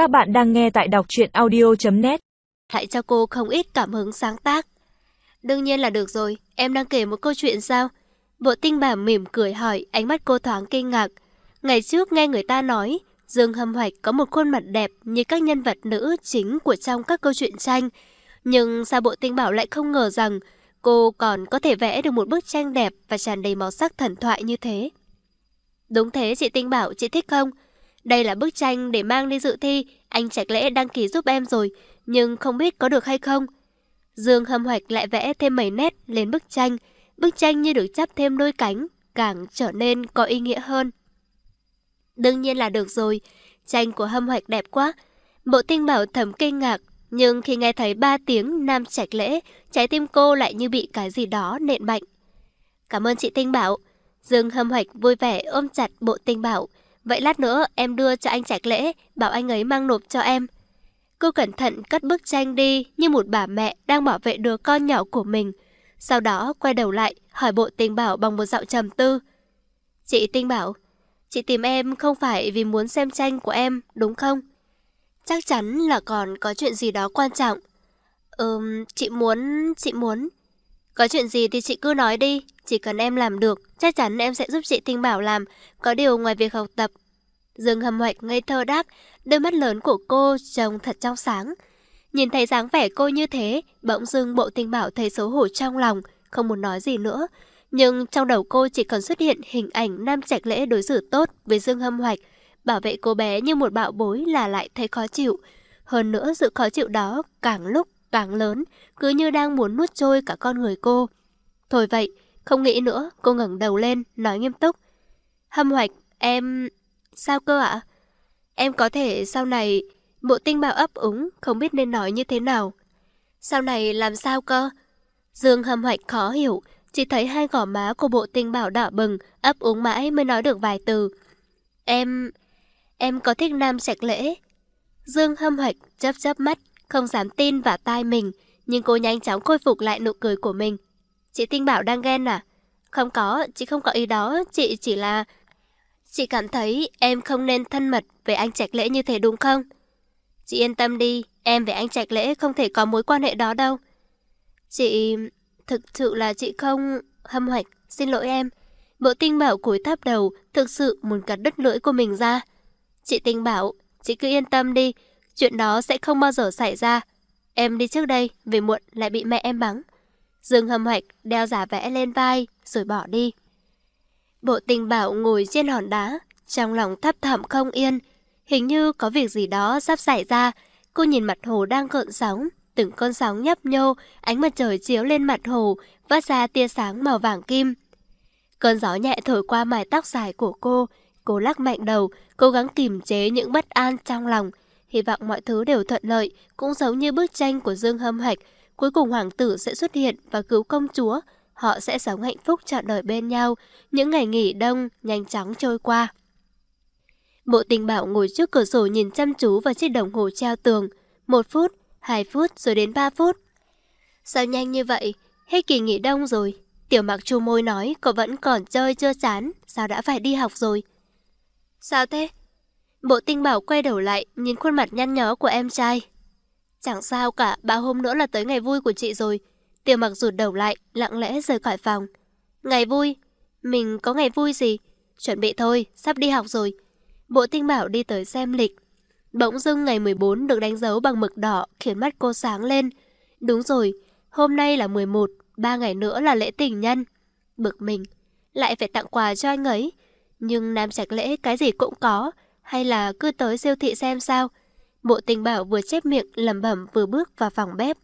Các bạn đang nghe tại đọc truyện audio.net Hãy cho cô không ít cảm hứng sáng tác. Đương nhiên là được rồi, em đang kể một câu chuyện sao? Bộ tinh bảo mỉm cười hỏi, ánh mắt cô thoáng kinh ngạc. Ngày trước nghe người ta nói, Dương Hâm Hoạch có một khuôn mặt đẹp như các nhân vật nữ chính của trong các câu chuyện tranh. Nhưng sao bộ tinh bảo lại không ngờ rằng cô còn có thể vẽ được một bức tranh đẹp và tràn đầy màu sắc thần thoại như thế. Đúng thế chị Tinh Bảo, chị thích không? Đây là bức tranh để mang đi dự thi, anh Trạch Lễ đăng ký giúp em rồi, nhưng không biết có được hay không. Dương hâm hoạch lại vẽ thêm mấy nét lên bức tranh, bức tranh như được chắp thêm đôi cánh, càng trở nên có ý nghĩa hơn. Đương nhiên là được rồi, tranh của hâm hoạch đẹp quá. Bộ tinh bảo thầm kinh ngạc, nhưng khi nghe thấy ba tiếng nam trạch lễ, trái tim cô lại như bị cái gì đó nện mạnh. Cảm ơn chị Tinh Bảo. Dương hâm hoạch vui vẻ ôm chặt bộ Tinh Bảo. Vậy lát nữa em đưa cho anh trạch lễ, bảo anh ấy mang nộp cho em. Cô cẩn thận cất bức tranh đi như một bà mẹ đang bảo vệ đứa con nhỏ của mình. Sau đó quay đầu lại hỏi bộ Tinh Bảo bằng một giọng trầm tư. Chị Tinh Bảo, chị tìm em không phải vì muốn xem tranh của em, đúng không? Chắc chắn là còn có chuyện gì đó quan trọng. Ừm, chị muốn, chị muốn. Có chuyện gì thì chị cứ nói đi, chỉ cần em làm được, chắc chắn em sẽ giúp chị Tinh Bảo làm, có điều ngoài việc học tập. Dương hầm hoạch ngây thơ đáp, đôi mắt lớn của cô trông thật trong sáng. Nhìn thấy dáng vẻ cô như thế, bỗng dưng bộ Tinh Bảo thấy xấu hổ trong lòng, không muốn nói gì nữa. Nhưng trong đầu cô chỉ còn xuất hiện hình ảnh Nam Trạch Lễ đối xử tốt với Dương Hâm Hoạch, bảo vệ cô bé như một bạo bối là lại thấy khó chịu. Hơn nữa sự khó chịu đó càng lúc càng lớn, cứ như đang muốn nuốt trôi cả con người cô. Thôi vậy, không nghĩ nữa, cô ngẩng đầu lên, nói nghiêm túc. Hâm hoạch, em... Sao cơ ạ? Em có thể sau này... Bộ tinh bảo ấp úng, không biết nên nói như thế nào. Sau này làm sao cơ? Dương hâm hoạch khó hiểu, chỉ thấy hai gò má của bộ tinh bảo đỏ bừng, ấp úng mãi mới nói được vài từ. Em... Em có thích nam sạch lễ. Dương hâm hoạch chớp chớp mắt, không dám tin vào tai mình, nhưng cô nhanh chóng khôi phục lại nụ cười của mình. Chị Tinh Bảo đang ghen à? Không có, chị không có ý đó, chị chỉ là... Chị cảm thấy em không nên thân mật với anh Trạch Lễ như thế đúng không? Chị yên tâm đi, em với anh Trạch Lễ không thể có mối quan hệ đó đâu. Chị... Thực sự là chị không... Hâm hoạch, xin lỗi em. Bộ Tinh Bảo cúi thấp đầu, thực sự muốn cắt đứt lưỡi của mình ra. Chị Tinh Bảo, chị cứ yên tâm đi, chuyện đó sẽ không bao giờ xảy ra. Em đi trước đây, về muộn lại bị mẹ em bắn. Dương hâm hoạch đeo giả vẽ lên vai, rồi bỏ đi. Bộ tình bảo ngồi trên hòn đá, trong lòng thấp thỏm không yên. Hình như có việc gì đó sắp xảy ra. Cô nhìn mặt hồ đang gợn sóng, từng con sóng nhấp nhô, ánh mặt trời chiếu lên mặt hồ, phát ra tia sáng màu vàng kim. Cơn gió nhẹ thổi qua mái tóc dài của cô, cô lắc mạnh đầu, cố gắng kiềm chế những bất an trong lòng. Hy vọng mọi thứ đều thuận lợi, cũng giống như bức tranh của Dương Hâm Hạch, Cuối cùng hoàng tử sẽ xuất hiện và cứu công chúa. Họ sẽ sống hạnh phúc trọn đời bên nhau. Những ngày nghỉ đông nhanh chóng trôi qua. Bộ tình bảo ngồi trước cửa sổ nhìn chăm chú vào chiếc đồng hồ treo tường. Một phút, hai phút rồi đến ba phút. Sao nhanh như vậy? Hết kỳ nghỉ đông rồi. Tiểu mặc chu môi nói cậu vẫn còn chơi chưa chán. Sao đã phải đi học rồi? Sao thế? Bộ tinh bảo quay đầu lại nhìn khuôn mặt nhăn nhó của em trai. Chẳng sao cả, ba hôm nữa là tới ngày vui của chị rồi. Tiểu mặc rụt đầu lại, lặng lẽ rời khỏi phòng. Ngày vui? Mình có ngày vui gì? Chuẩn bị thôi, sắp đi học rồi. Bộ tinh bảo đi tới xem lịch. Bỗng dưng ngày 14 được đánh dấu bằng mực đỏ khiến mắt cô sáng lên. Đúng rồi, hôm nay là 11, ba ngày nữa là lễ tình nhân. Bực mình, lại phải tặng quà cho anh ấy. Nhưng nam trạch lễ cái gì cũng có, hay là cứ tới siêu thị xem sao? Bộ tình bảo vừa chép miệng lẩm bẩm vừa bước vào phòng bếp.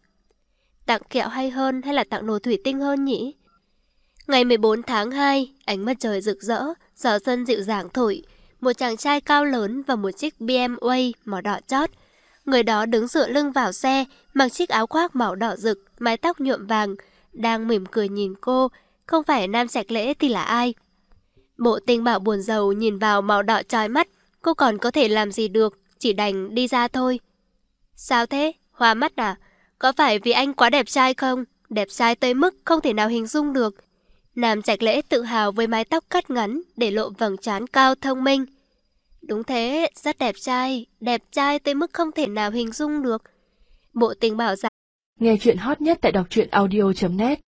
Tặng kẹo hay hơn hay là tặng đồ thủy tinh hơn nhỉ? Ngày 14 tháng 2, ánh mặt trời rực rỡ, gió xuân dịu dàng thổi. Một chàng trai cao lớn và một chiếc BMW màu đỏ chót. Người đó đứng dựa lưng vào xe, mặc chiếc áo khoác màu đỏ rực, mái tóc nhuộm vàng, đang mỉm cười nhìn cô. Không phải nam sạch lễ thì là ai? Bộ tình bảo buồn giàu nhìn vào màu đỏ trói mắt, cô còn có thể làm gì được? chỉ đành đi ra thôi. Sao thế? Hoa mắt à? Có phải vì anh quá đẹp trai không? Đẹp trai tới mức không thể nào hình dung được. Nam Trạch Lễ tự hào với mái tóc cắt ngắn để lộ vầng trán cao thông minh. Đúng thế, rất đẹp trai, đẹp trai tới mức không thể nào hình dung được. Bộ tình bảo rằng Nghe chuyện hot nhất tại đọc truyện audio.net